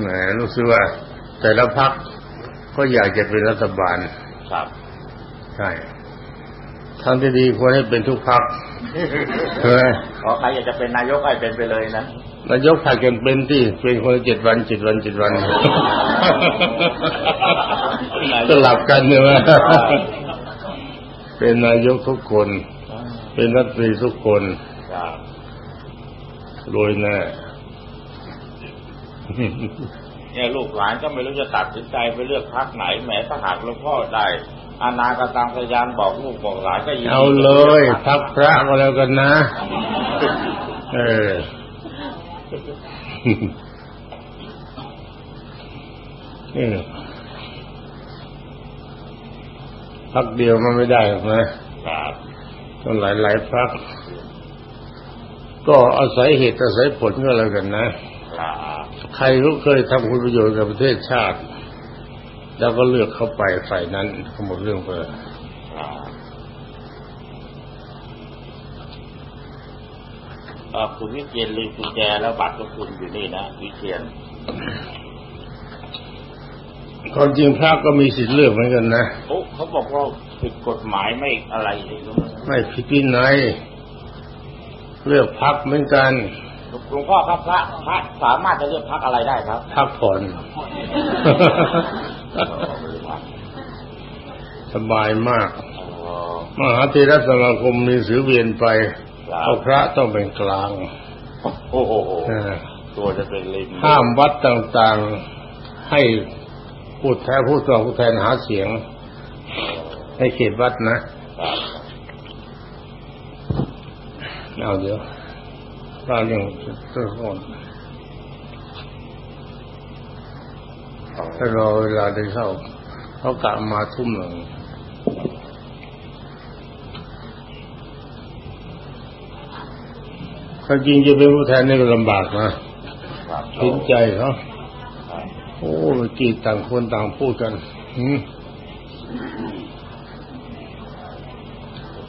แหมรู้สึกว่า แต่ละพักก็อยากจะเป็นรัฐบาล ครับ ใช่ทางที่ดีควรให้เป็นทุกพักเฮ้ยขอใครอยากจะเป็นนายกให้เป็นไปเลยนะนายกผัดกันเป็นที่เป็นคนละเจ็ดวันเจ็ดวันเจ็ดวันสลับกันใช่ไหมเป็นนายกทุกคน เป็นรัฐมนตรีทุกคนครับรวยแน่ เนี่ยลูกหลานก็ไม่รู้จะตัดสินใจไปเลือกพรรคไหนแหมถ้าหากหลวงพ่อได้อานากตังพยานบอกลูกบอกหลานก็ยินดีเอาเลยพักพระก็แล้วกันนะ เออนี่พักเดียวมันไม่ได้หรอกนะครับต้องหลายหลายๆพัก ก็อาศัยเหตุอาศัยผลก็แล้วกันนะครับ ใครก็เคยทำคุณประโยชน์กับประเทศชาติ แล้วก็เลือกเข้าไปฝ่ายนั้นก็หมดเรื่องไปแล้วครับเอ่อคุณวิเชียนลืมกุญแจแล้วบัตรของคุณอยู่นี่นะวิเชียนความจริงพระก็มีสิทธิ์เลือกเหมือนกันนะโอ้เขาบอกว่าผิดกฎหมายไม่อะไรเลยรู้ไหมไม่ผิดวินัยเลือกพักเหมือนกัน หลวงพ่อครับพระพระสามารถจะเลือกพักอะไรได้ครับพักผ่อนสบายมากอ๋อมหาเทรสมาคมมีสือเวียนไปครับเอาพระต้องเป็นกลางโอ้โหเออตัวจะเป็นลิงห้ามวัดต่างๆ ให้พูดแทนผู้สอบผู้แทนหาเสียง ให้เขตวัดนะครับเอาเดี๋ยว เราเรื่องเรื่องก่อนถ้ารอเวลาได้เข้าเขากะมาทุ่มหนึ่งถ้าจริงจะเป็นผู้แทนนี่ก็ลำบากนะครับเห็นใจเขาโอ้เมื่อกี้ต่างคนต่างพูดกันหืม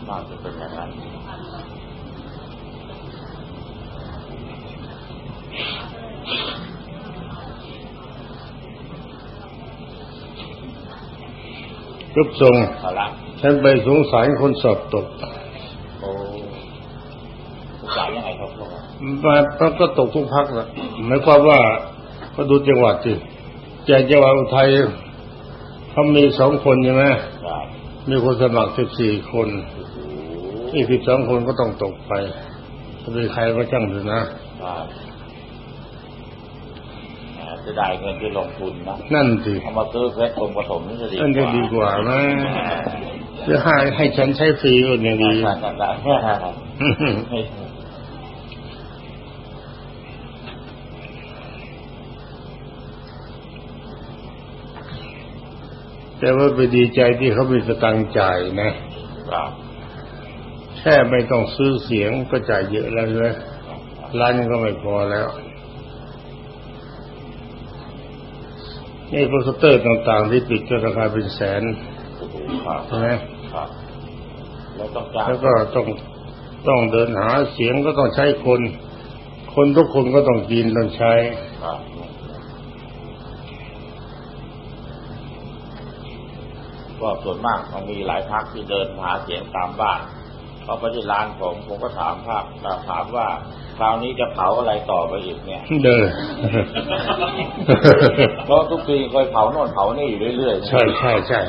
มากจะเป็นอย่างนั้น รูปทรงเอาละฉันไปสงสารคนสอบตกโอ้ผู้ชายยังไงครับพ่อมามันก็ตกทุกพักแหละหมายความว่าก็ดูจังหวัดสิอย่างจังหวัดอุทัยเขามีสองคนใช่ไหมครับมีคนสมัครสิบสี่คนโอ้โหอีกสิบสองคนก็ต้องตกไปจะเป็นใครก็ช่างเถอะนะครับแหม จะได้เงินที่ลงทุนนะนั่นสิเอามาซื้อเพชรองค์ผสมนี่จะดีนั่นจะดีกว่านะจะให้ให้ฉันใช้ฟรีก็ยังดีใช่ใช่ใช่ใช่ครับแต่ว่าไปดีใจที่เขามีสตังค์จ่ายนะครับแค่ไม่ต้องซื้อเสียงก็จ่ายเยอะแล้วใช่ไหมร้านนงก็ไม่พอแล้ว นี่โปสเตอร์ต่างๆที่ปิดก็ราคาเป็นแสนครับใช่ไหมครับแล้วต้องจ้างแล้วก็ต้องต้องเดินหาเสียงก็ต้องใช้คน คนทุกคนก็ต้องกินต้องใช้ครับก็ส่วนมากมันมีหลายพักที่เดินหาเสียงตามบ้าน เขาไปที่ร้านผมผมก็ถามภาพถามว่าคราวนี้จะเผาอะไรต่อไปอีกเนี่ยเดินเพราะทุกปีเคยเผาโน่นเผานี่อยู่เรื่อยๆ ใช่ใช่ใช่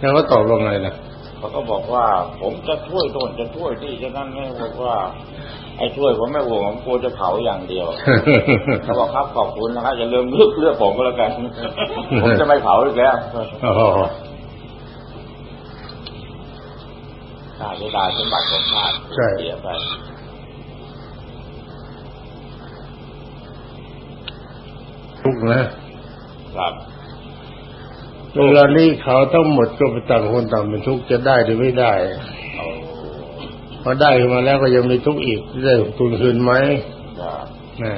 แล้วก็ตอบว่าไงล่ะเขาก็บอกว่า ผมจะช่วยโน่นจะช่วยนี่จะนั่นไม่บอกว่า ไอ้ช่วยผมไม่ห่วงผมกลัวจะเผาอย่างเดียวเขาบอกครับขอบคุณนะครับอย่าลืมเลือกเลือกผมก็แล้วกันผมจะไม่เผาอีกแล้ว อ๋อ ค่าใช้จ่ายสมบัติของชาติใช่เสียไปทุกข์นะเวลานี้เขาทั้งหมดก็ไปต่างคนต่างเป็นทุกข์จะได้หรือไม่ได้เอาพอได้ขึ้นมาแล้วก็ยังมีทุกข์อีกได้ทุนคืนไหมจะแหม่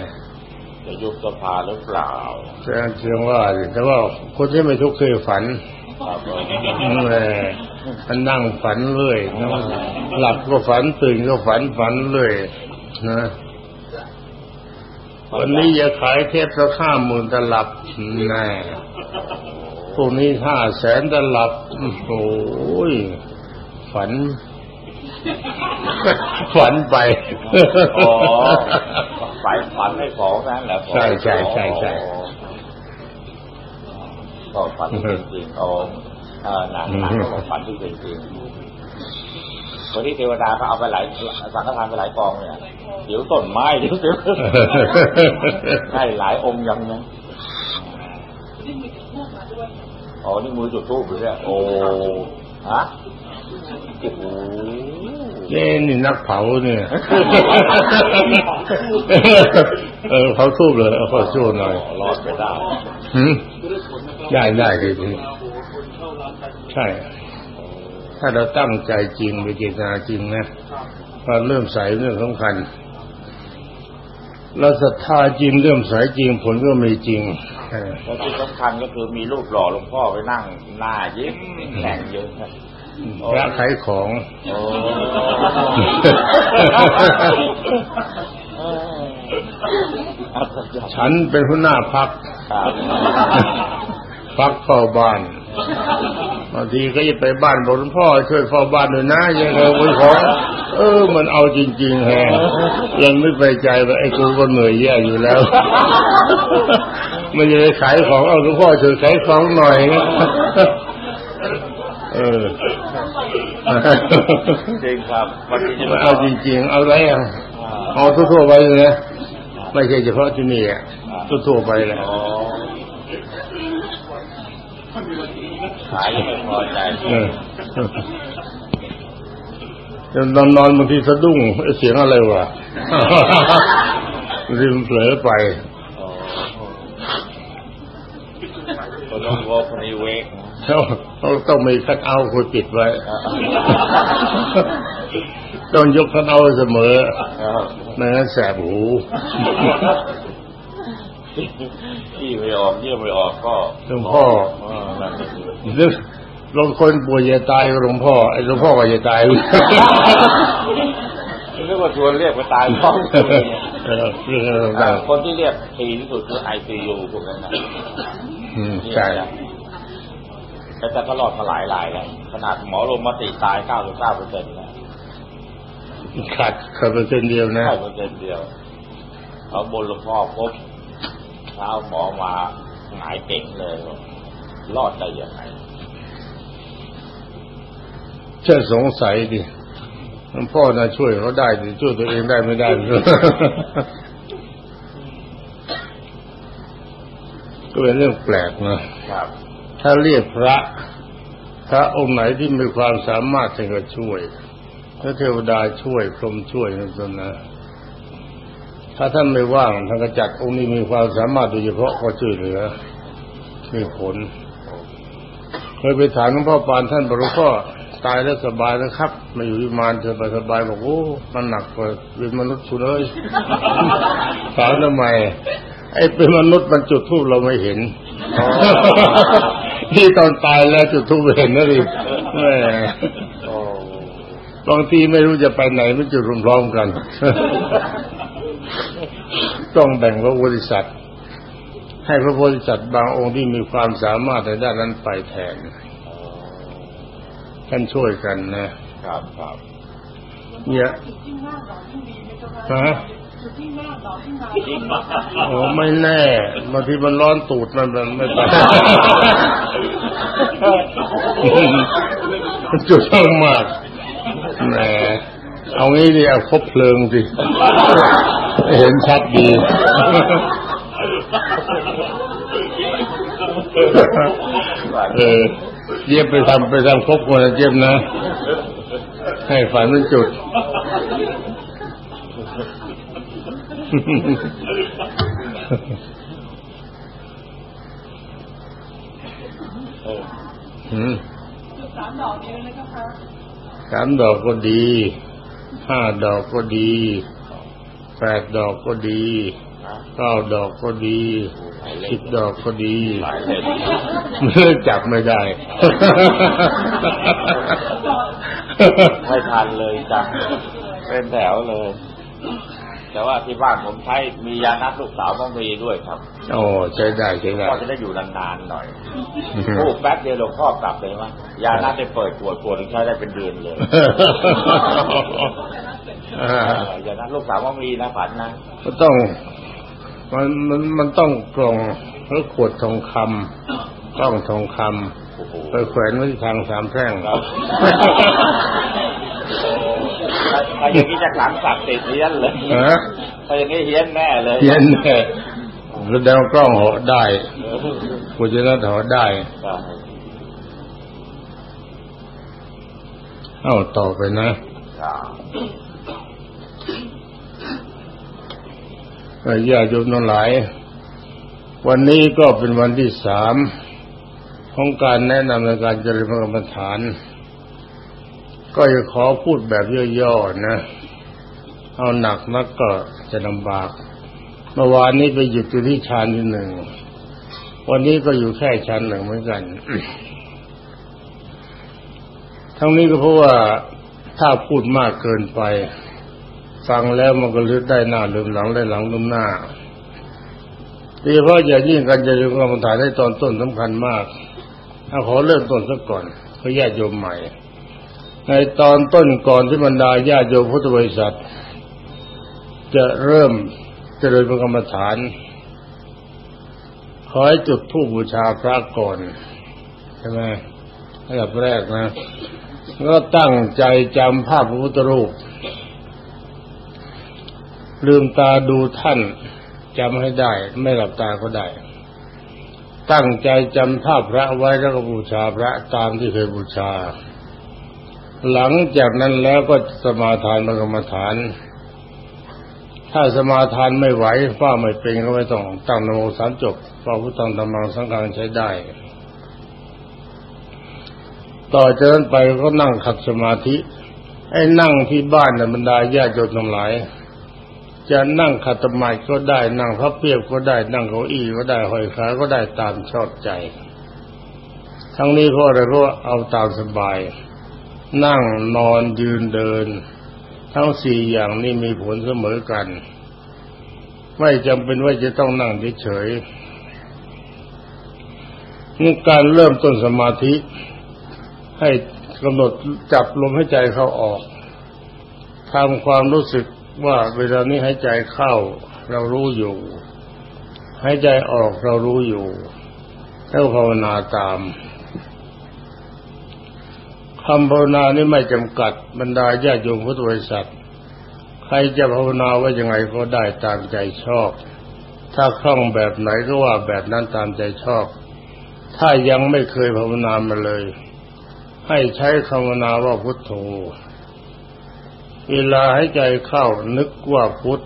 จะยุบสภาหรือเปล่าแสดงเชิงว่าสิแต่ว่าคนที่ไม่ทุกข์เคยฝันครับ ผมแหม่มันนั่งฝันเรื่อยนะหลับก็ฝันตื่นก็ฝันฝันเรื่อยนะวันนี้อย่าขายเทปสักห้าหมื่นตลับแน่พวกนี้ห้าแสนตลับโอ้ยฝัน ฝันไปอ๋อฝันฝันให้ของนั่นแหละใช่ใช่ใช่ใช่ก็ฝันที่เป็นจริงโอ้ เออหนังหนังก็บอกฝันที่เป็นจริงวันที่เทวดาเขาเอาไปหลายสังฆทานไปหลายกองเนี่ยเดี๋ยวต้นไม้เดี๋ยวเดี๋ยวให้หลายองค์ยังนะอ๋อนี่มือจุดทูบเลยเนี่ยโอ้ฮะโอ้โหเอ้นี่นักเผาเนี่ย เออเผาทูบเลยเอาขอชูหน่อยรอดไปได้หืมได้ได้เลยทีนี้ ใช่ ถ้าเราตั้งใจจริงไปเจตนาจริงนะพอเริ่มใส่เรื่องสำคัญเราศรัทธาจริงเริ่มใส่จริงผลก็มีจริงเออแล้วที่สำคัญก็คือมีรูปหล่อหลวงพ่อไปนั่งหน้ายิ้มแข่งเยอะครับพระขายของโอ้ฉันเป็นหัวหน้าพักครับพักเฝ้าบ้าน บางทีก็จะไปบ้านบอกหลวงพ่อช่วยเฝ้าบ้านหน่อยนะยังไงวันของเออ มันเอาจริงๆแฮะยังไม่ไปใจว่าไอ้กูก็เหนื่อยแย่อยู่แล้ว มันจะไปขายของเอาหลวงพ่อช่วยขายของหน่อยนะเออจริงครับวันนี้จะมันเอาจริงๆ เอาไรอะเอาทั่วๆไปเลยนะไม่ใช่เฉพาะที่นี่อะทั่วๆไปแหละ ขายยังไม่พอใจเออเดี๋ยวนอนนอนบางทีสะดุ้งเอ๊ะเสียงอะไรวะบางทีมันเผลอไปอ๋อคนลงวอลคนนี้เวกแล้วเขาต้องมีคัดเอาท์คนปิดไว้ ต้องยกคัดเอาท์เสมอครับไม่งั้นแสบหู ที่ไม่ออกเยี่ยมไม่ออกก็หลวงพ่อเออนั่นเองนึกลงคนป่วยจะตายก็หลวงพ่อไอ้หลวงพ่อก็จะตายนึกว่าชวนเรียกไปตายพร้อมกันเนี่ยเออเรื่องอะไรอ่าต่างคนที่เรียกทีที่สุดคือไอซียูพวกนั้นนะๆอืมใช่แต่แต่ก็รอดมาหลายรายแล้วขนาดหมอลงมติตาย99เปอร์เซ็นต์นะขาดขาดเปอร์เซ็นต์เดียวนะแค่เปอร์เซ็นต์เดียวเขาบนหลวงพ่อพบ เช้าหมอมาหงายเก่งเลยบอกรอดได้ยังไงแค่สงสัยดิหลวงพ่อน่ะช่วยเขาได้ดิช่วยตัวเองได้ไม่ได้ก็เป็นเรื่องแปลกนะครับ ถ้าเรียกพระพระองค์ไหนที่มีความสามารถท่านก็ช่วยถ้าเทวดาช่วยพรหมช่วยนั่นสินะ ถ้าท่านไม่ว่างท่านก็จัดองค์นี้มีความสามารถโดยเฉพาะก็ช่วยเหลือมีผลเคยไปถามหลวงพ่อปานท่านบอกหลวงพ่อตายแล้วสบายนะครับมาอยู่วิมานเธอไปสบายบอกโอ้มันหนักกว่าเป็นมนุษย์สุดเลยถามทำไมไอ้เป็นมนุษย์มันจุดทูบเราไม่เห็นที่ตอนตายแล้วจุดทูบเห็นนะดิแหมโอ้บางทีไม่รู้จะไปไหนมันจุดพร้อมๆกัน ต้องแบ่งพระโพธิสัตว์ให้พระโพธิสัตว์บางองค์ที่มีความสามารถในด้านนั้นไปแทนท่านช่วยกันนะครับครับเนี่ยจุดที่หน้าหนอนที่ดีไหมเจ้าค่ะฮะจุดที่หน้าหนอนที่มาจริงปะโอ้ไม่แน่บางทีมันร้อนตูดมันมันไม่ไปจุดต้องมากแหมเอางี้ดิเอาคบเพลิงสิ เห็นชัดดีเออเยี่ยมไปทำไปทำครบคนเยี่ยมนะ ให้ฝันเป็นจุดเอออืมจุด สามดอกเดียวเลยเจ้าค่ะสามดอกก็ดี ห้าดอกก็ดี แปดดอกก็ดีนะเก้าดอกก็ดีสิบดอกก็ดีหลายเลยเลือกจับไม่ได้ไม่ทันเลยจ้ะเป็นแถวเลย แต่ว่าที่บ้านผมใช้มียานัดลูกสาวมัมีด้วยครับ โอ้ใช้ได้ใช้ได้ก็จะได้อยู่นานๆหน่อยพูดแป๊บเดียวหลวงพ่อกลับเลยมั้ยยานัดได้เปิดขวดขวดใช้ได้เป็นเดือนเลย อ่ายานัดลูกสาวมัมีนะผันนะมันต้อง มันมันมันต้องกล่องหรือขวดทองคำกล้องทองคโอ้โหำไปแขวนไว้ที่ทางสามแพร่งครับถ้าอย่างนี้จะขลังศักดิ์สิทธิ์เฮี้ยนเลยฮะถ้าอย่างนี้เฮี้ยนแน่เลยเย็นแน่แสดงว่ากล้องเหาะได้กูจะนัดเหาะได้ครับเอ้าต่อไปนะครับเอ่อ ญาติโยมทั้งหลาย วันนี้ก็เป็นวันที่สามของการแนะนำในการเจริญพระกรรมฐาน ก็จะขอพูดแบบย่อๆนะ เอาหนักนักก็จะลำบาก เมื่อวานนี้ไปหยุดอยู่ที่ชานที่หนึ่ง วันนี้ก็อยู่แค่ชั้นหนึ่งเหมือนกัน ทั้งนี้ก็เพราะว่าถ้าพูดมากเกินไป ฟังแล้วมันก็ลึกได้หน้าลืมหลังได้หลังลืมหน้าโดยเฉพาะอย่างยิ่งการเจริญกรรมฐานในตอนต้นสำคัญมากถ้าขอเริ่มต้นสักก่อนเพื่อญาติโยมใหม่ ในตอนต้นก่อนที่บรรดาญาติโยมพุทธบริษัท จะเริ่มเจริญกรรมฐานขอให้จุดธูปบูชาพระก่อนใช่ไหมอันดับแรกนะก็ตั้งใจจำภาพพระพุทธรูป ลืมตาดูท่านจำให้ได้ ไม่หลับตาก็ได้ ตั้งใจจำภาพพระไว้แล้วก็บูชาพระตามที่เคยบูชา หลังจากนั้นแล้วก็สมาทานกรรมฐาน ถ้าสมาทานไม่ไหวว่าไม่เป็นก็ไม่ต้องตั้งนโมสามจบพระพุทธังธรรมังสังฆังใช้ได้ ต่อจากนั้นไปก็นั่งขัดสมาธิไอ้นั่งที่บ้านน่ะบรรดาญาติโยมทั้งหลาย จะนั่งขัดสมาธิก็ได้นั่งพับเพียบก็ได้นั่งเก้าอี้ก็ได้ห้อยขาก็ได้ตามชอบใจ ทั้งนี้เพราะอะไรเพราะว่าเอาตามสบาย นั่งนอนยืนเดิน ทั้งสี่อย่างนี้มีผลเสมอกัน ไม่จำเป็นว่าจะต้องนั่งเฉยนี่การเริ่มต้นสมาธิ ให้กำหนดจับลมใหายใจเข้าออกทำความรู้สึก ว่าเวลานี้หายใจเข้าเรารู้อยู่หายใจออกเรารู้อยู่แล้วภาวนาตามคำภาวนานี่ไม่จำกัดบรรดาญาติโยมพุทธบริษัทใครจะภาวนาว่ายังไงก็ได้ตามใจชอบ ถ้าคล่องแบบไหนก็ว่าแบบนั้นตามใจชอบ ถ้ายังไม่เคยภาวนามาเลย ให้ใช้คำภาวนาว่าพุทโธ เวลาให้ใจเข้านึกว่าพุทธ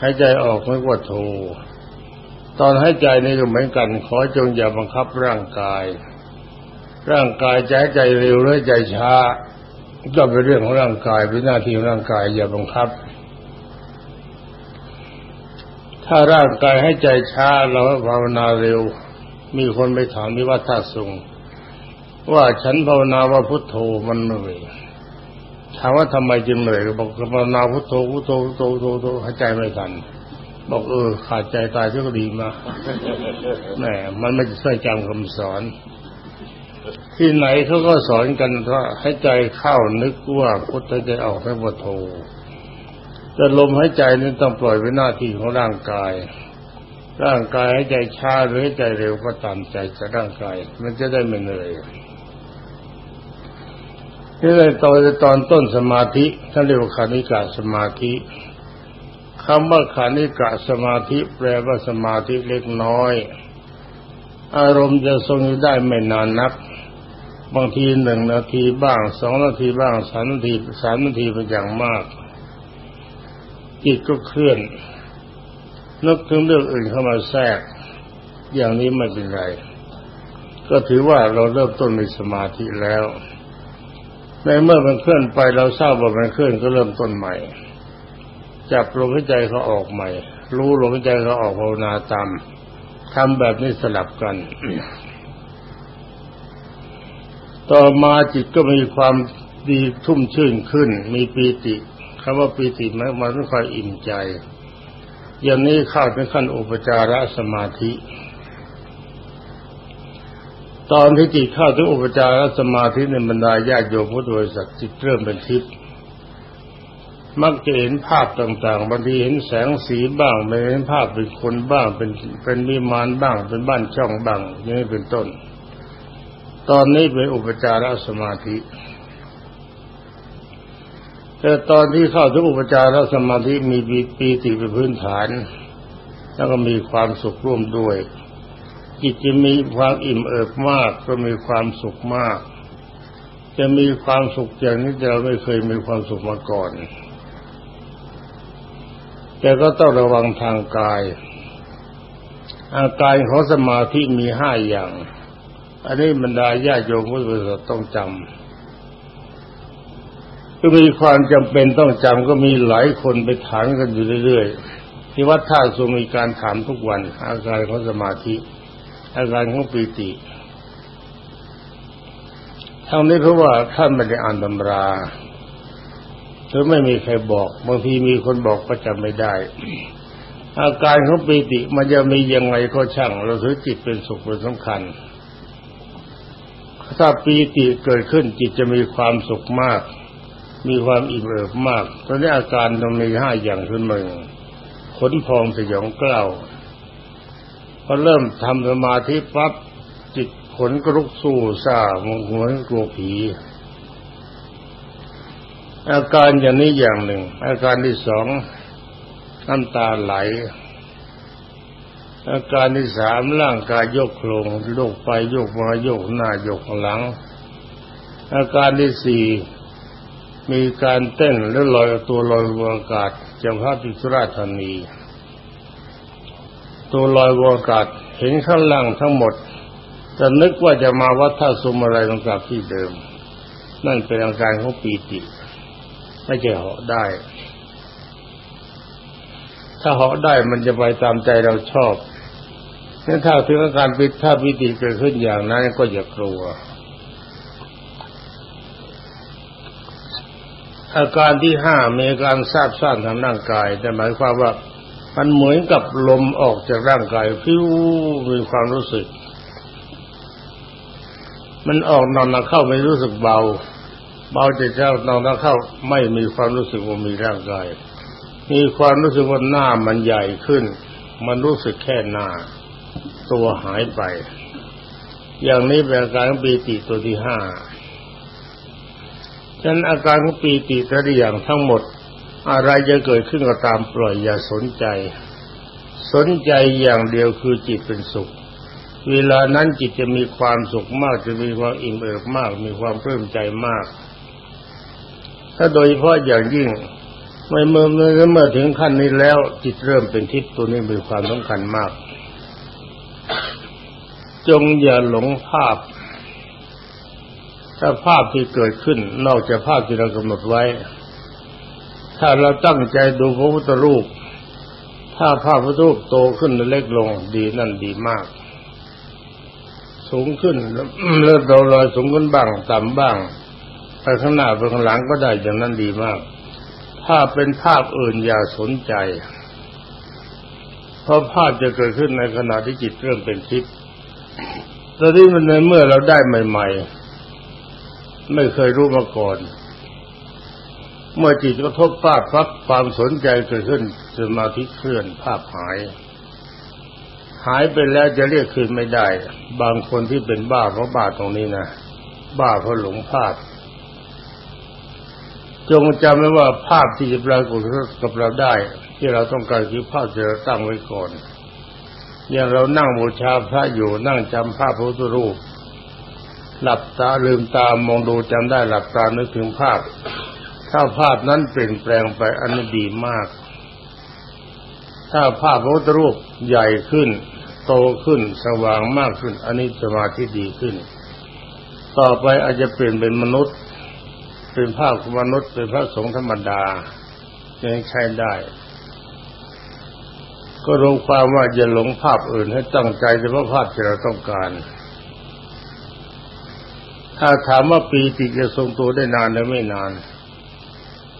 ให้ใจออกนึกว่าโธตอนให้ใจนี่ก็เหมือนกัน ขอจงอย่าบังคับร่างกาย ร่างกายใจใจเร็วหรือใจช้าก็เป็นเรื่องของร่างกายเป็นหน้าที่ของร่างกายอย่าบังคับ ถ้าร่างกายให้ใจช้าเราภาวนาเร็ว มีคนไปถามที่วัดท่าสุงว่าฉันภาวนาว่าพุทโธมันเหนื่อย ถามว่าทำไมจึงเหนื่อยบอกภาวนาพุทโธพุทโธพุทโธพุทโธหายใจไม่ทันบอกเออขาดใจตายก็ดีมาแหมมันไม่ใช่จำคำสอน ที่ไหนเขาก็สอนกันว่าให้ใจเข้านึกว่าพุทธใจออกให้พุทโธแต่ลมหายใจนี่ต้องปล่อยไว้หน้าที่ของร่างกาย ร่างกายให้ใจช้าหรือให้ใจเร็วก็ตามใจจะร่างกาย มันจะได้ไม่เหนื่อย นี่ในตอนตอนต้นสมาธิท่านเรียกว่าคานิกาสมาธิคำว่าคานิกะสมาธิ แปลว่าสมาธิเล็กน้อย อารมณ์จะทรงอยู่ได้ไม่นานนัก บางทีหนึ่งนาทีบ้างสองนาทีบ้างสามนาทีสามนาทีเป็นอย่างมาก จิตก็เคลื่อนนึกถึงเรื่องอื่นเข้ามาแทรก อย่างนี้ไม่เป็นไร ก็ถือว่าเราเริ่มต้นมีสมาธิแล้ว ในเมื่อมันเคลื่อนไปเราทราบว่ามันเคลื่อนก็เริ่มต้นใหม่ จับลมหายใจเขาออกใหม่ รู้ลมหายใจเขาออกภาวนาตามทำแบบนี้สลับกัน ต่อมาจิตก็มีความดีทุ่มชื่นขึ้น มีปีติคำว่าปีติหมายมันต้องความอิ่มใจ อย่างนี้เข้าถึงขั้นอุปจารสมาธิ ตอนที่จิตเข้าถึงอุปจารสมาธิในบรรดาญาโยมพุทธบริษัทจิตเริ่มเป็นทิพย์มักจะเห็นภาพต่างๆบางทีเห็นแสงสีบ้างไม่เห็นภาพเป็นคนบ้างเป็นเป็นวิมานบ้าง เป็นบ้านช่องบ้างนี้เป็นต้น ตอนนี้เป็นอุปจารสมาธิ แต่ตอนที่เข้าถึงอุปจารสมาธิมีปีติเป็นพื้นฐาน แล้วก็มีความสุขร่วมด้วย จิตจะมีความอิ่มเอิบมากก็มีความสุขมาก จะมีความสุขอย่างนี้เราไม่เคยมีความสุขมาก่อน แต่ก็ต้องระวังทางกาย อาการของสมาธิมีห้าอย่าง อันนี้บรรดาญาโยมผู้บริสุทธิ์ต้องจำก็มีความจำเป็นต้องจำก็มีหลายคนไปถามกันอยู่เรื่อยๆที่วัดท่าสุมีการถามทุกวันอาการของสมาธิ อาการของปีติทั้งนี้เพราะว่าท่านไม่ได้อ่านตำราหรือไม่มีใครบอก บางทีมีคนบอกก็จำไม่ได้ อาการของปีติมันจะมียังไงก็ช่าง เราถือจิตเป็นสุขเป็นสำคัญถ้าปีติเกิดขึ้นจิตจะมีความสุขมาก มีความอิ่มเอิบมาก ตอนนี้อาการตรงนี้ห้าอย่างขึ้นมึงขนพองสยองกล้าว อเริ่มทำสมาธิปั๊บจิตขนกรุกสู้ซาหมือนกลัวผี อาการอย่างนี้อย่างหนึ่ง อาการที่สองน้ำตาไหล อาการที่สามร่างกายยกโครงโยกไปโยกมาโยกหน้าโยกหลัง อาการที่สี่มีการเต้นและลอยตัวลอยอากาศจำพระติสุราธานี ตัวลอยวอากาศเห็นข้างล่างทั้งหมด จะนึกว่าจะมาวัดท่าสมอะไรตรงกับที่เดิม นั่นเป็นอาการของปีติไม่ใช่เหาะได้ ถ้าเหาะได้มันจะไปตามใจเราชอบนั่นถ้าถึงอาการปิดถ้าปิติเกิดขึ้นอย่างนั้นก็อย่ากลัว อาการที่ห้ามีการทราบซ่านทางร่างกายแต่หมายความว่า มันเหมือนกับลมออกจากร่างกายฟิวมีความรู้สึก มันออกนอนมาเข้าไม่รู้สึกเบา เบาจะเจ้านอนเข้าไม่มีความรู้สึกว่ามีร่างกาย มีความรู้สึกว่าหน้ามันใหญ่ขึ้น มันรู้สึกแค่หน้า ตัวหายไป อย่างนี้เป็นอาการปีติตัวที่ห้าฉะนั้นอาการของปีติแต่ละอย่างทั้งหมด อะไรจะเกิดขึ้นก็ตามปล่อยอย่าสนใจ สนใจอย่างเดียวคือจิตเป็นสุข เวลานั้นจิตจะมีความสุขมากจะมีความอิ่มเอิบมาก มีความเพิ่มใจมาก ถ้าโดยเฉพาะอย่างยิ่งเมื่อเมื่อเมื่อถึงขั้นนี้แล้ว จิตเริ่มเป็นทิพย์ตัวนี้มีความสำคัญมาก จงอย่าหลงภาพ ถ้าภาพที่เกิดขึ้น นอกจากภาพที่เรากำหนดไว้ ถ้าเราตั้งใจดูพระพุทธรูป ถ้าภาพพระรูปโตขึ้นเล็กลงดีนั่นดีมาก สูงขึ้นเลื่อนเราลอยสูงขึ้นบ้างต่ำบ้าง ไปข้างหน้าไปข้างหลังก็ได้อย่างนั้นดีมาก ถ้าเป็นภาพอื่นอย่าสนใจ เพราะภาพจะเกิดขึ้นในขณะที่จิตเริ่มเป็นทิพย์ตอนนี้มันในเมื่อเราได้ใหม่ ๆ ไม่เคยรู้มาก่อน เมื่อจิตกระทบภาพพับความสนใจเกิดขึ้นสมาธิเคลื่อนภาพหาย หายไปแล้วจะเรียกคืนไม่ได้ บางคนที่เป็นบ้าเพราะบ้าตรงนี้นะบ้าเพราะหลงภาพ จงจำไว้ว่าภาพที่จะปรากฏกับเราได้ ที่เราต้องการคือภาพที่เราตั้งไว้ก่อน อย่างเรานั่งบูชาพระอยู่นั่งจำภาพพระพุทธรูป หลับตาลืมตามองดูจำได้หลับตานึกถึงภาพ ถ้าภาพนั้นเปลี่ยนแปลงไปอันนี้ดีมาก ถ้าภาพพระพุทธรูปใหญ่ขึ้น โตขึ้นสว่างมากขึ้น อันนี้สมาธิดีขึ้น ต่อไปอาจจะเปลี่ยนเป็นมนุษย์ เป็นภาพมนุษย์เป็นพระสงฆ์ธรรมดายังใช้ได้ ก็รวมความว่าอย่าหลงภาพอื่นให้ตั้งใจเฉพาะภาพที่เราต้องการถ้าถามว่าปีติจะทรงตัวได้นานหรือไม่นาน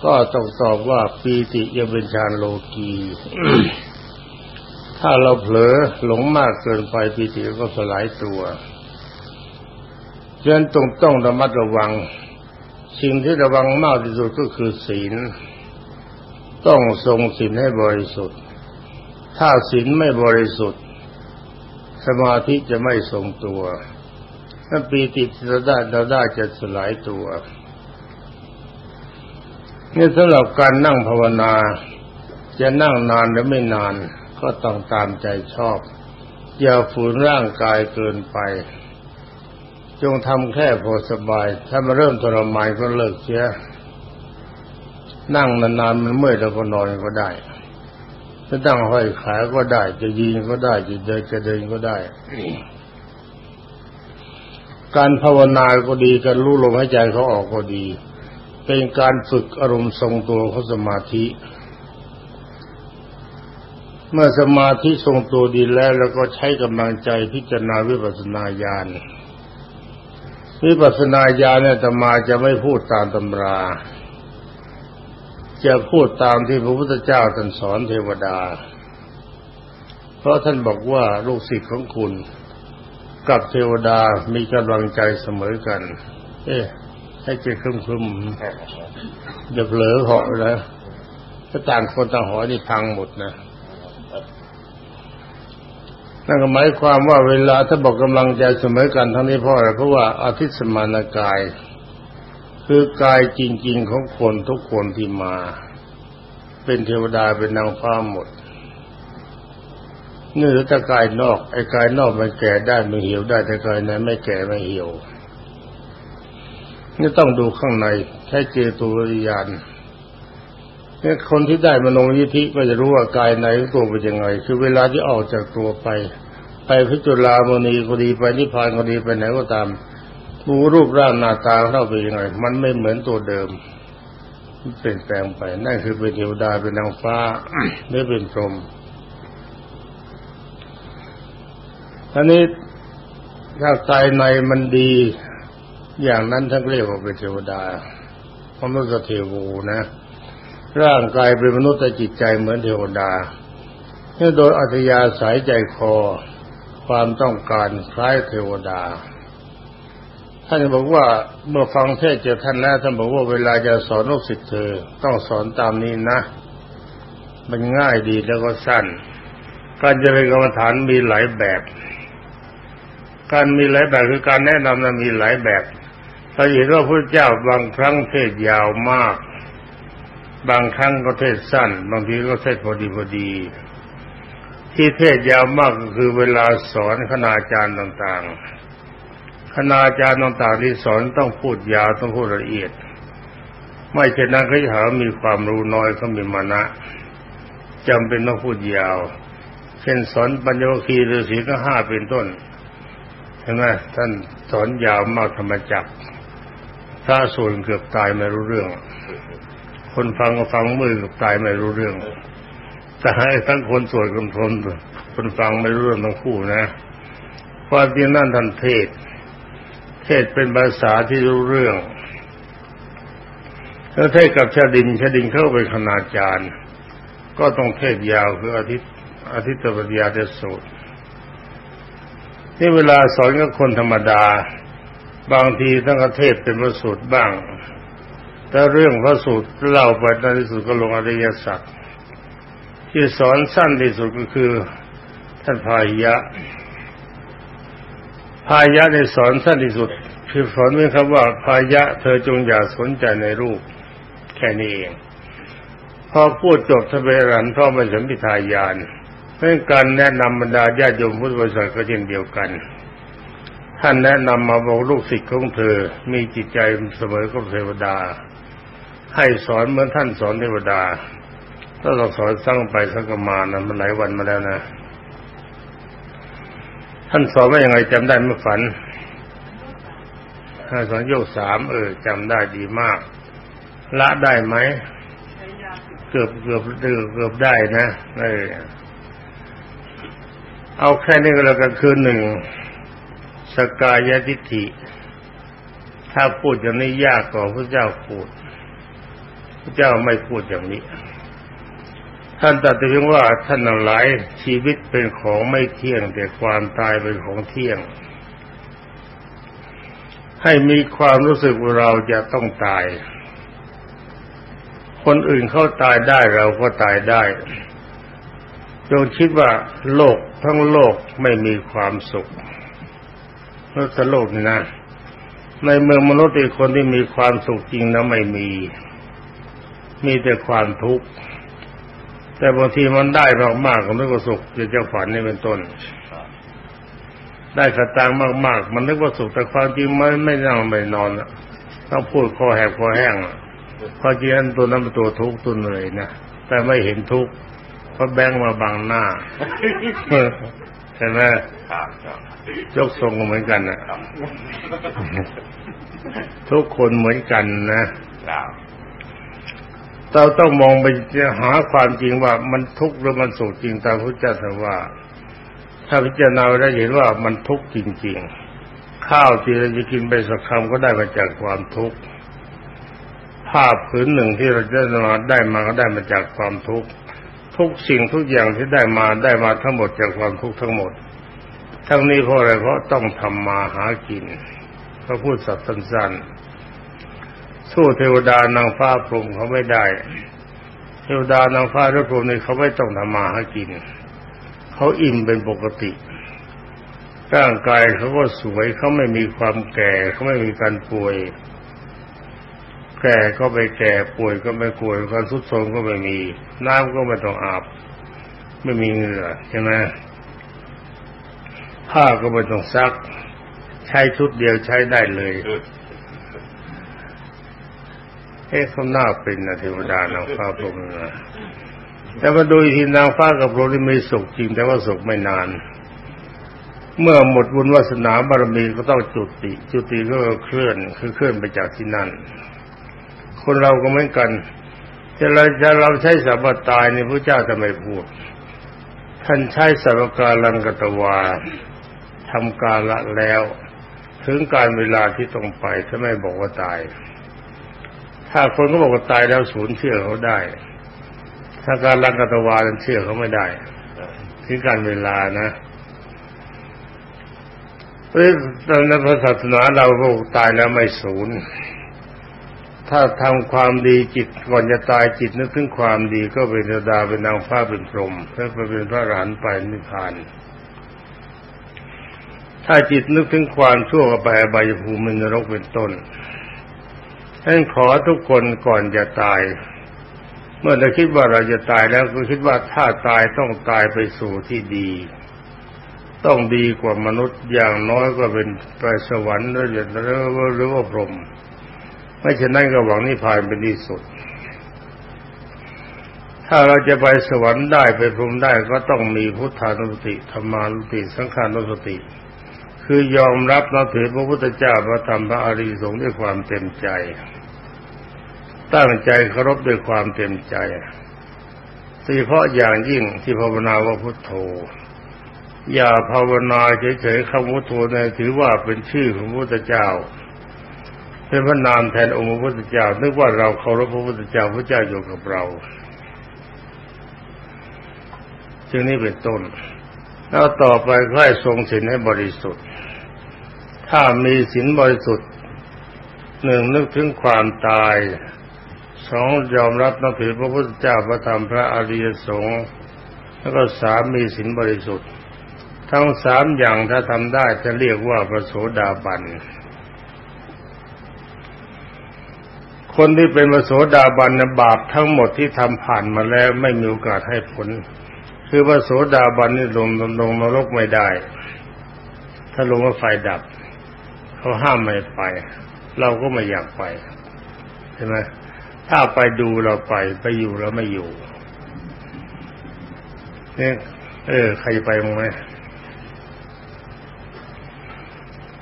ก็ต้องตอบว่าปีติยังเป็นฌานโลกีถ้าเราเผลอหลงมากเกินไปปีติก็สลายตัวฉะนั้นต้องต้องระมัดระวัง สิ่งที่ระวังมากที่สุดก็คือศีล ต้องทรงศีลให้บริสุทธิ์ ถ้าศีลไม่บริสุทธิ์ สมาธิจะไม่ทรงตัวถ้าปีติเราด้เราได้จะสลายตัว นี่สำหรับการนั่งภาวนา จะนั่งนานหรือไม่นานก็ต้องตามใจชอบ อย่าฝืนร่างกายเกินไป จงทำแค่พอสบาย ถ้ามาเริ่มทรมานก็เลิกเสียนั่งนานๆมันเมื่อยแล้วก็นอนก็ได้จะตั้งห้อยขาก็ได้ จะยืนก็ได้ จะเดินจะเดินก็ได้ การภาวนาก็ดีการรู้ลมหายใจเขาออกก็ดี เป็นการฝึกอารมณ์ทรงตัวของสมาธิ เมื่อสมาธิทรงตัวดีแล้วแล้วก็ใช้กำลังใจพิจารณาวิปัสสนาญาณวิปัสสนาญาณเนี่ยตมาจะไม่พูดตามตำรา จะพูดตามที่พระพุทธเจ้าท่านสอนเทวดา เพราะท่านบอกว่าลูกศิษย์ของคุณ กับเทวดามีกำลังใจเสมอกัน เอ๊ะ ให้เจคึมคึมอย่าเผลอเหาะนะถ้าต่างคนต่างหอนี่พังหมดนะนั่นก็หมายความว่าเวลาถ้าบอกกำลังใจเสมอกันทั้งนี้เพราะอะไรเพราะว่าอาทิตย์สมานกาย คือกายจริง ๆ ของคนทุกคนที่มา เป็นเทวดาเป็นนางฟ้าหมดนี่ถ้ากายนอกไอ้กายนอกมันแก่ได้มันเหี่ยวได้แต่กายนั้นไม่แก่ไม่เหี่ยว นี่ต้องดูข้างในใช้เจตุวิญญาณเนี่ยคนที่ได้มโนยิธิก็จะรู้ว่ากายในตัวเป็นยังไง คือเวลาที่ออกจากตัวไป ไปพิจุลามณีก็ดีไปนิพพานก็ดีไปไหนก็ตามดูรูปร่างหน้าตาเราเป็นยังไง มันไม่เหมือนตัวเดิมเปลี่ยนแปลงไปนั่นคือเป็นเทวดาเป็นนางฟ้าหรือเป็นพรหมอันนี้ถ้ากายในมันดี อย่างนั้นท่านเรียกว่าเป็นเทวดามนุษย์เทวูนะ ร่างกายเป็นมนุษย์แต่จิตใจเหมือนเทวดานี่โดยอัธยาศัยใจคอ ความต้องการคล้ายเทวดา ท่านบอกว่าเมื่อฟังเทศเจอท่านแล้วท่านบอกว่าเวลาจะสอนลูกศิษย์เธอ ต้องสอนตามนี้นะ มันง่ายดีแล้วก็สั้น การเจริญกรรมฐานมีหลายแบบการมีหลายแบบคือการแนะนำนั้นมีหลายแบบ เราเห็นว่าพระเจ้าบางครั้งเทศยาวมาก บางครั้งก็เทศสั้น บางทีก็เทศพอดีพอดี ที่เทศยาวมากก็คือเวลาสอนคณาจารย์ต่างๆ คณาจารย์ต่างๆที่สอนต้องพูดยาวต้องพูดละเอียด ไม่เช่นนั้นเขาจะหามีความรู้น้อยเขามีมานะจำเป็นต้องพูดยาว เช่นสอนปัญญวคีฤาษีก็ห้าเป็นต้นเห็นไหมท่านสอนยาวมากธรรมจักร ถ้าส่วนเกือบตายไม่รู้เรื่อง คนฟังก็ฟังมือเกือบตายไม่รู้เรื่องแต่ให้ทั้งคนสวดคนทนคนฟังไม่รู้เรื่องทั้งคู่นะความจริงนั่นท่านเทศ เทศเป็นภาษาที่รู้เรื่องแล้วเทศกับชาดินชาดินเข้าไปขนาจารย์ ก็ต้องเทศยาวคืออาทิตย์อาทิตย์ปัญญาเดสูตรนี่เวลาสอนกับคนธรรมดา บางทีทั้งประเทศเป็นพระสูตรบ้างแต่เรื่องพระสูตรเล่าไปในที่สุดก็ลงอริยสัจที่สอนสั้นที่สุดก็คือท่านพายะ พายะในสอนสั้นที่สุด คือสอนไว้ครับว่าพายะ เธอจงอย่าสนใจในรูป แค่นี้เอง พอพูดจบทเบรันพ่อมาสมพิทายานเพื่อการแนะนำบรรดาญาติโยมพุทธบริษัทก็เช่นเดียวกัน ท่านแนะนำมาบอกลูกศิษย์ของเธอ มีจิตใจเสมอกับเทวดา ให้สอนเหมือนท่านสอนเทวดา ถ้าเราสอนสร้างไปสังกมานะมันหลายวันมาแล้วนะ ท่านสอนว่ายังไงจำได้เมื่อฝันถ้าสอนโยกสามเออจำได้ดีมาก ละได้ไหมเกือบเกือบเกือบได้นะเออเอาแค่นี้ก็แล้วกันคือหนึ่ง สกายทิฏฐิ ถ้าพูดอย่างนี้ยากกว่าพระเจ้าพูดพระเจ้าไม่พูดอย่างนี้ ท่านตรัสเพียงว่าท่านหลายชีวิตเป็นของไม่เที่ยง แต่ความตายเป็นของเที่ยง ให้มีความรู้สึกว่าเราจะต้องตาย คนอื่นเขาตายได้เราก็ตายได้จงคิดว่าโลกทั้งโลกไม่มีความสุข โลกโลกนี่นะ ในเมืองมนุษย์อีกคนที่มีความสุขจริงนะไม่มี มีแต่ความทุกข์ แต่บางทีมันได้มากๆก็นึกว่าสุขจะเจ้าฝันนี่เป็นต้น ได้สตางค์มากๆ มันนึกว่าสุขแต่ความจริงมันไม่นั่งไม่นอนต้องพูดคอแหบคอแห้งพอจริงตัวนั้นเป็นตัวทุกข์ตัวเหนื่อยนะแต่ไม่เห็นทุกข์เพราะแบงค์มาบังหน้า ช่ไหมครับครับยกทรงเหมือนกันนะทุกคนเหมือนกันนะครับเราต้องมองไปหาความจริงว่ามันทุกข์หรือมันสุขจริงตามพระเจ้าตรัสว่า ถ้าพิจารณาได้เห็นว่ามันทุกข์จริง ๆ ข้าวที่เราจะกินไปสักคำก็ได้มาจากความทุกข์ผ้าผืนหนึ่งที่เราจะมาได้มาก็ได้มาจากความทุกข์ ทุกสิ่งทุกอย่างที่ได้มาได้มาทั้งหมดจากความทุกข์ทั้งหมด ทั้งนี้เพราะอะไรเพราะต้องทำมาหากินพระพูดสัตว์สั้นๆสู้เทวดานางฟ้าพรหมเขาไม่ได้ เทวดานางฟ้าและพรหมนี่เขาไม่ต้องทำมาหากิน เขาอิ่มเป็นปกติร่างกายเขาก็สวยเขาไม่มีความแก่เขาไม่มีการป่วย แก่ก็ไปแก่ป่วยก็ไม่ป่วยการทุดโทรมก็ไม่มี น้ำก็ไม่ต้องอาบ ไม่มีเหงื่อใช่ไหมผ้าก็ไม่ต้องซัก ใช้ชุดเดียวใช้ได้เลยเอ๊ะเขาหน้าเป็นนะเทวดานางฟ้าพรหมนะแต่มาดูทีนางฟ้ากับพรหมนี่มีสุขจริง แต่ว่าสุขไม่นาน เมื่อหมดบุญวาสนาบารมีก็ต้องจุติ จุติก็เคลื่อนคือเคลื่อนไปจากที่นั่น คนเราก็เหมือนกันจะเราจะเราใช้สัพพตายในพระเจ้าจะไมพูด ท่านใช้สัพพกาลังกตวาทำกาละแล้ว ถึงการเวลาที่ต้องไปถ้าไม่บอกว่าตาย ถ้าคนก็บอกว่าตายแล้วศูนย์เชื่อเขาได้ ถ้าการลังกตวาเชื่อเขาไม่ได้ถึงการเวลานะเอ้ตอนในพระศาสนาเราบอกตายแล้วไม่ศูนย์ ถ้าทำความดีจิตก่อนจะตายจิตนึกถึงความดีก็เป็นดาเป็นนางฟ้าเป็นพรหมแล้วไปเป็นพระอรหันต์ไปนิพพาน ถ้าจิตนึกถึงความชั่วก็ไปอบายภูมินรกเป็นต้นฉะนั้นขอทุกคนก่อนจะตาย เมื่อเราคิดว่าเราจะตายแล้วก็คิดว่าถ้าตายต้องตายไปสู่ที่ดี ต้องดีกว่ามนุษย์อย่างน้อยก็เป็นไปสวรรค์หรือว่าหรือว่าพรหม ไม่เช่นนั้นก็หวังนิพพานเป็นที่สุด ถ้าเราจะไปสวรรค์ได้ไปพรมได้ก็ต้องมีพุทธานุสติธรรมานุสติ สังขานุสติ คือยอมรับนับถือพระพุทธเจ้าพระธรรมพระอริยสงฆ์ด้วยความเต็มใจ ตั้งใจเคารพด้วยความเต็มใจโดยเฉพาะอย่างยิ่งที่ภาวนาว่าพุทโธ อย่าภาวนาเฉยๆคำพุทโธเนี่ยถือว่าเป็นชื่อของพระพุทธเจ้า เป็นพระนามแทนองค์พระพุทธเจ้า นึกว่าเราเคารพพระพุทธเจ้าพระเจ้าอยู่กับเรา จึงนี้เป็นต้น แล้วต่อไปก็ให้ทรงศีลให้บริสุทธิ์ ถ้ามีศีลบริสุทธิ์หนึ่งนึกถึงความตายสองยอมรับนับถือพระพุทธเจ้าพระธรรมพระอริยสงฆ์แล้วก็สามมีศีลบริสุทธิ์ ทั้งสามอย่างถ้าทำได้จะเรียกว่าพระโสดาบัน คนที่เป็นพระโสดาบันบาปทั้งหมดที่ทำผ่านมาแล้วไม่มีโอกาสให้ผล คือพระโสดาบันนี่ลงลงนรกไม่ได้ ถ้าลงว่าไฟดับ เขาห้ามไม่ไป เราก็ไม่อยากไปใช่ไหมถ้าไปดูเราไปไปอยู่เราไม่อยู่เนี่ยเออ ใครไปมั้งไหม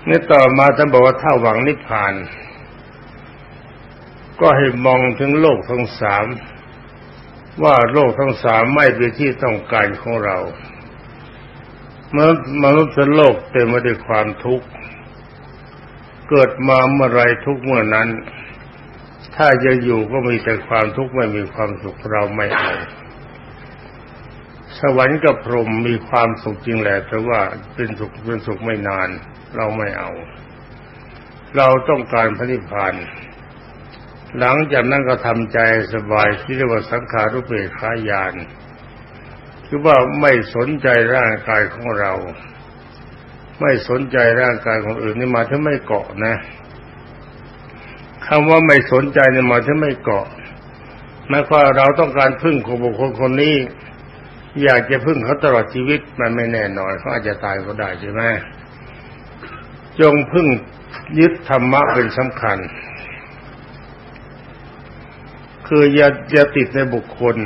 นี่ต่อมาท่านบอกว่าถ้าหวังนิพพาน ก็ให้มองถึงโลกทั้งสามว่าโลกทั้งสามไม่เป็นที่ต้องการของเรา เมื่อมนุษย์โลกเต็มไปด้วยความทุกข์ เกิดมาเมื่อไรทุกเมื่อนั้น ถ้าจะอยู่ก็มีแต่ความทุกข์ไม่มีความสุขเราไม่เอาสวรรค์กับพรหมมีความสุขจริงแหละแต่ว่าเป็นสุขเป็นสุขไม่นาน เราไม่เอา เราต้องการพระนิพพาน หลังจากนั้นก็ทำใจสบายที่เรียกว่าสังขารุเปกขายาน คือว่าไม่สนใจร่างกายของเรา ไม่สนใจร่างกายของอื่นนี่มาถ้าไม่เกาะนะคำว่าไม่สนใจนี่มาถ้าไม่เกาะหมายความเราต้องการพึ่งคนบุคคลคนนี้ อยากจะพึ่งเขาตลอดชีวิตมันไม่แน่นอนเขาอาจจะตายก็ได้ใช่ไหมจงพึ่งยึดธรรมะเป็นสำคัญ คืออย่าอย่าติดในบุคคล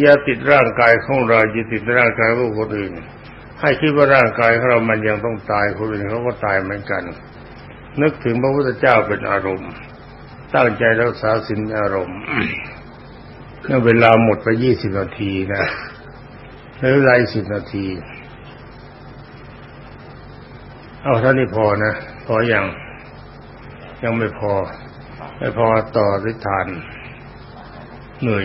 อย่าติดร่างกายของเราอย่าติดในร่างกายของคนอื่น ให้คิดว่าร่างกายของเรามันยังต้องตายคนอื่นเขาก็ตายเหมือนกัน นึกถึงพระพุทธเจ้าเป็นอารมณ์ ตั้งใจรักษาสินอารมณ์เมื่อเวลาหมดไปยี่สิบนาทีนะหลือเวลาสิบนาที เอาเท่านี้พอนะ พออยังยังไม่พอ ไม่พอต่อริทานเหนื่อย